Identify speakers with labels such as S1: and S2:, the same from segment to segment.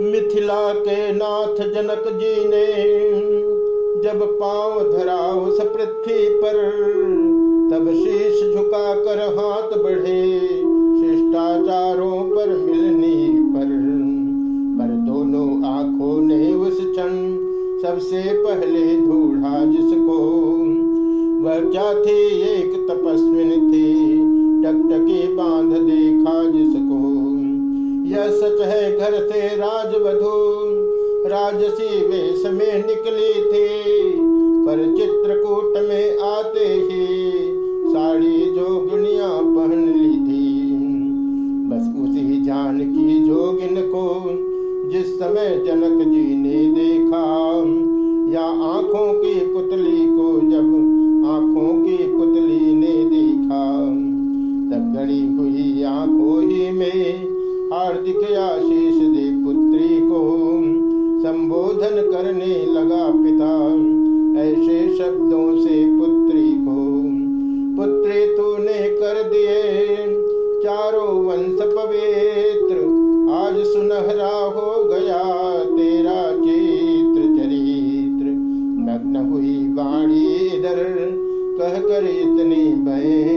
S1: मिथिला के नाथ जनक जी ने जब पाँव धरा उस पृथ्वी पर, तब शीश झुका कर हाथ बढ़े, शिष्टाचारों पर मिलने पर। पर दोनों आँखों ने उस क्षण सबसे पहले ढूंढा जिसको। वह क्या थी? एक तपस्विन थी टकटकी बाँध देखा जिसको। यह सच है, घर से राजवधु राजसी वेश में निकली थी, पर चित्रकूट में आते ही साड़ी जोगनिया पहन ली थी। बस उसी जान की जोगिन को जिस समय जनक जी ने देखा, या आँखों की पुतली को जब आज हो गया तेरा चित्र चरित्र नग्न हुई वाणी इधर कह कर इतनी बहन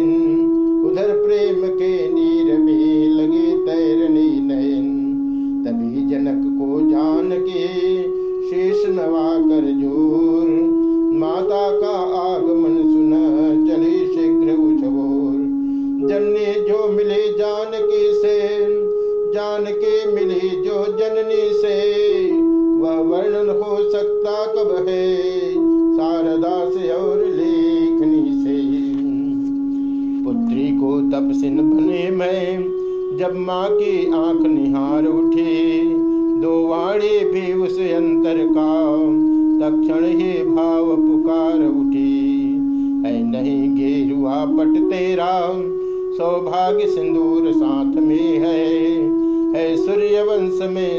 S1: पुत्री सिन बने मैं। जब माँ की आँख निहार उठी, दो वाणी भी उस अंतर का। तक्षण ही भाव पुकार उठी, है नहीं गेरुआ पट तेरा। सौभाग्य सिंदूर साथ में है है सूर्य वंश में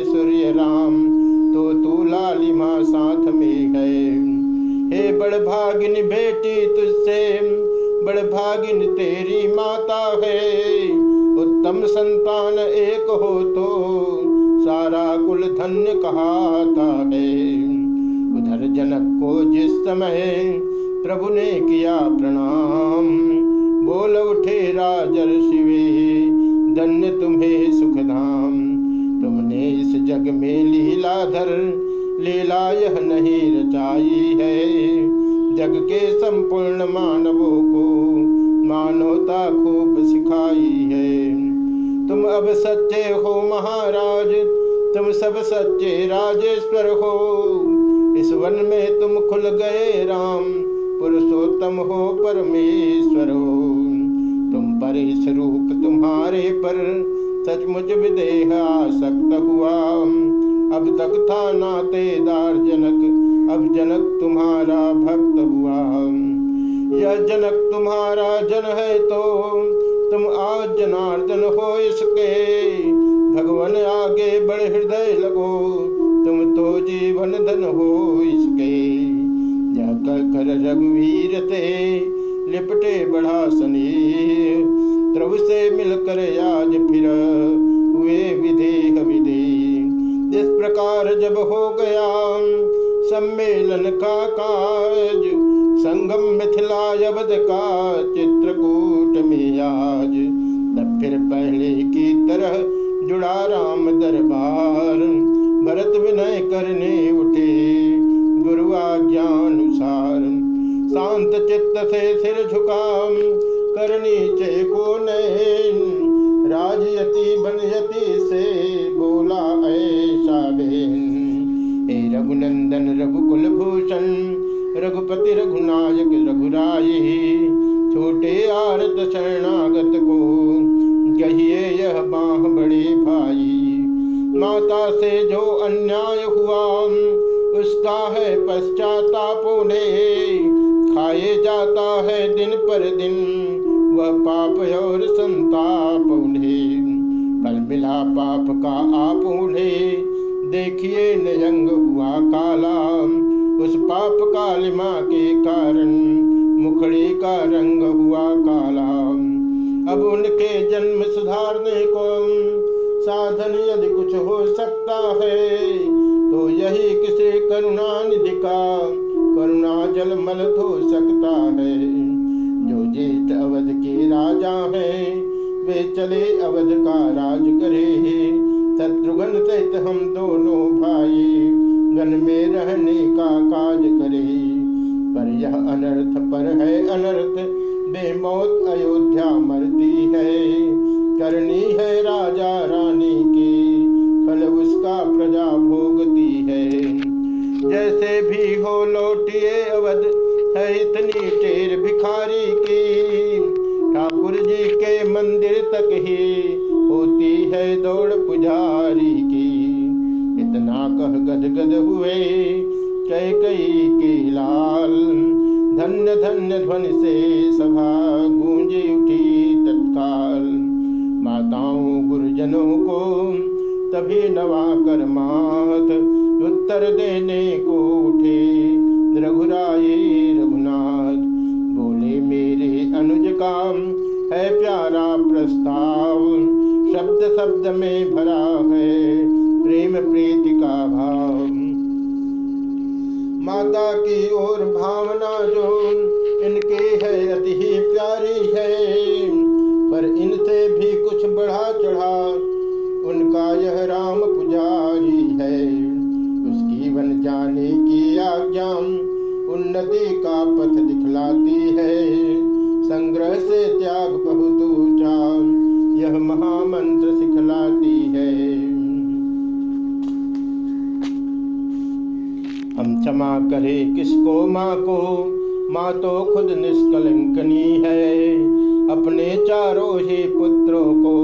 S1: संतान एक हो तो सारा कुल धन्य कहाता है। उधर जनक को जिस समय प्रभु ने किया प्रणाम, बोल उठे राजर शिवे, धन्य तुम्हें सुखधाम। तुमने इस जग में लीलाधर लीला यह नहीं रचाई है। जग के संपूर्ण मानवों को मानवता खूब सिखाई अब सच्चे हो महाराज, तुम सब सच्चे राजेश्वर हो। इस वन में तुम खुल गए राम, पुरुषोत्तम हो परमेश्वर हो। तुम पर इस रूप तुम्हारे पर सचमुच विदेह आसक्त हुआ। अब तक था नातेदार जनक, अब जनक तुम्हारा भक्त हुआ। यह जनक तुम्हारा जन है तो तुम आज जनार्दन हो इसके। भगवान आगे बड़े हृदय लगो, तुम तो जीवन धन हो इसके। यह कर रघुवीर ते लिपटे बढ़ा सनी प्रभु से मिलकर आज फिर हुए विधेह विधि। इस प्रकार जब हो गया सम्मेलन का काज संगम मिथिला का चित्रकूट में आज। तब फिर पहले की तरह जुड़ा राम दरबार। भरत विनय करने उठे, गुरु आज्ञानुसार। शांत चित्त से सिर झुका करनी चे को राजयति बनयति से बोला ऐसा बेन हे रघुनंदन रघुकुल भूषण रघुपति रघुनायक रघुराय। छोटे आरत शरणागत को कहिए यह बाह बड़े भाई। माता से जो अन्याय हुआ, उसका है पश्चाताप उन्हें। खाए जाता है दिन पर दिन, वह पाप और संताप उन्हें। कल मिला पाप का आप उन्हें, देखिए नयंग हुआ काला। उस पाप कालिमा के कारण मुखड़े का रंग हुआ काला। अब उनके जन्म सुधारने को साधन यदि कुछ हो सकता है तो यही किसी करुणा निधि का करुणा जल मल हो सकता है। जो जेठ अवध के राजा हैं, वे चले अवध का राज करे शत्रुघ्न सहित हम दोनों भाई गन में रहने का काज करे। पर यह अनर्थ पर है, अनर्थ। बेमौत अयोध्या मरती है। करनी इतना कह गद गद हुए। कई कई के लाल, धन्य धन्य ध्वनि से सभा गूंजी उठी तत्काल। माताओं, गुरुजनों को तभी नवा कर मात, उत्तर देने को उठे। रघुराए रघुनाथ, बोले, मेरे अनुज काम है प्यारा प्रस्ताव। शब्द शब्द में भरा माता की ओर भावना जो इनके है, अति ही प्यारी है। पर इनसे भी कुछ बढ़ा चढ़ा, उनका यह राम पुजारी है। उसकी बन जाने की आज्ञा उन्नति का पथ दिखलाती है। संग्रह से त्याग बहुत ऊँचा, यह महामंत्र सिखलाती है हम क्षमा करे किसको? माँ को माँ तो खुद निष्कलंकनी है। अपने चारों ही पुत्रों को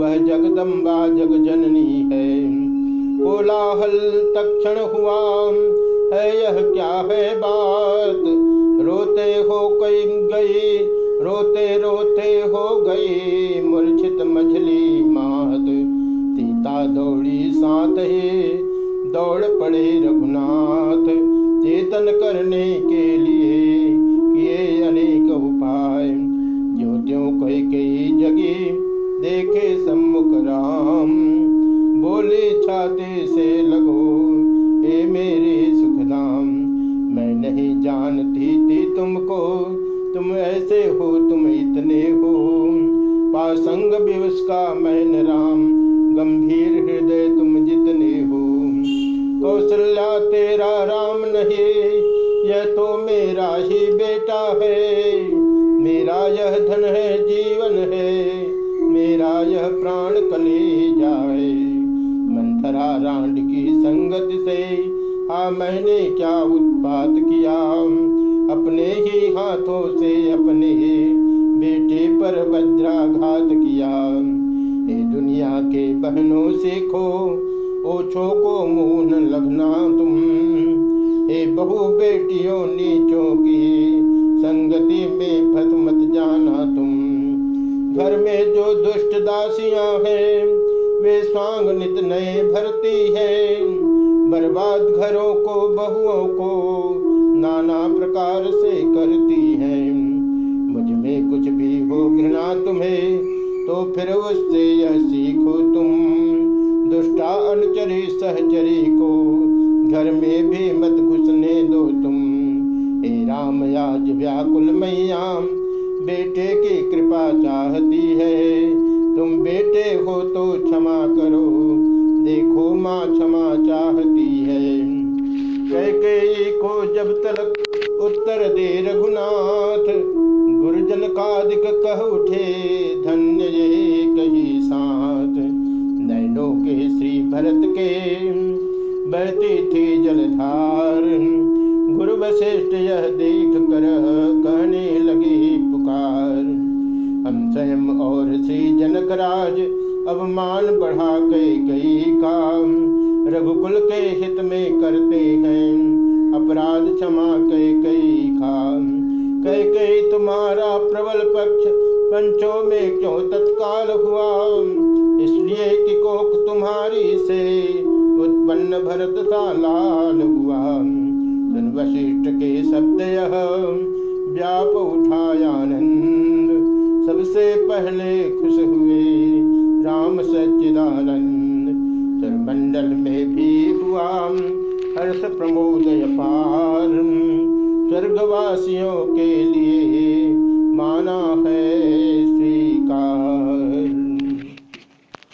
S1: वह जगदम्बा जग जननी है। कोलाहल तक्षण हुआ, है यह क्या है बात? रोते हो कई गई, रोते रोते हो गई, मूर्छित मछली मात। सीता दौड़ी साथ ही दौड़ पड़े रघुनाथ। चेतन करने के लिए किए अनेक उपाय। जो त्यों कह कई जगी, देखे सम्मुख राम। बोले, छाते से लगो, हे मेरे सुखदाम मैं नहीं जानती थी तुमको, तुम ऐसे हो, तुम इतने हो। पासंग भी उसका मैन राम। कौशल्या तेरा राम नहीं यह तो मेरा ही बेटा है। मेरा यह धन है, जीवन है, मेरा यह प्राण कले जाए मंथरा रांड की संगत से हा मैंने क्या उत्पात किया? अपने ही हाथों से अपने ही बेटे पर वज्राघात किया। ये दुनिया के बहनों से खो ओछो को मुँह न लगना तुम। हे बहु बेटियों, नीचों की संगति में फत मत जाना तुम। घर में जो दुष्ट दासियाँ हैं, वे स्वांग नित नए भरती है। बर्बाद घरों को, बहुओं को नाना प्रकार से करती है। मुझमें कुछ भी हो घृणा तुम्हें तो फिर उससे यह सीखो तुम। दुष्टा अनुचरी सहचरी को, घर में भी मत घुसने दो तुम। हे राम, आज व्याकुल मैया, बेटे की कृपा चाहती है। तुम बेटे हो तो क्षमा करो, देखो माँ क्षमा चाहती है। कैकेयी को जब तलक उत्तर दे रघुनाथ, गुरुजन कादिक कह उठे, धन्य ये कही के श्री भरत के बहती थी जलधार। गुरु वशिष्ठ यह देख कर कहने लगे, पुकार, हम स्वयं और श्री जनक राज अवमान बढ़ा के गई काम। रघुकुल के हित में करते हैं, अपराध क्षमा कई कई खाम कई कई तुम्हारा प्रबल पक्ष पंचों में क्यों तत्काल हुआ? इसलिए कि कोक तुम्हारी से उत्पन्न भरत सा लाल हुआ। वशिष्ठ के शब्द यह व्याप उठायानंद सबसे पहले खुश हुए राम सच्चिदानंद। मंडल में भी हुआ हर्ष प्रमोदय पार। स्वर्गवासियों के लिए